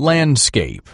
Landscape.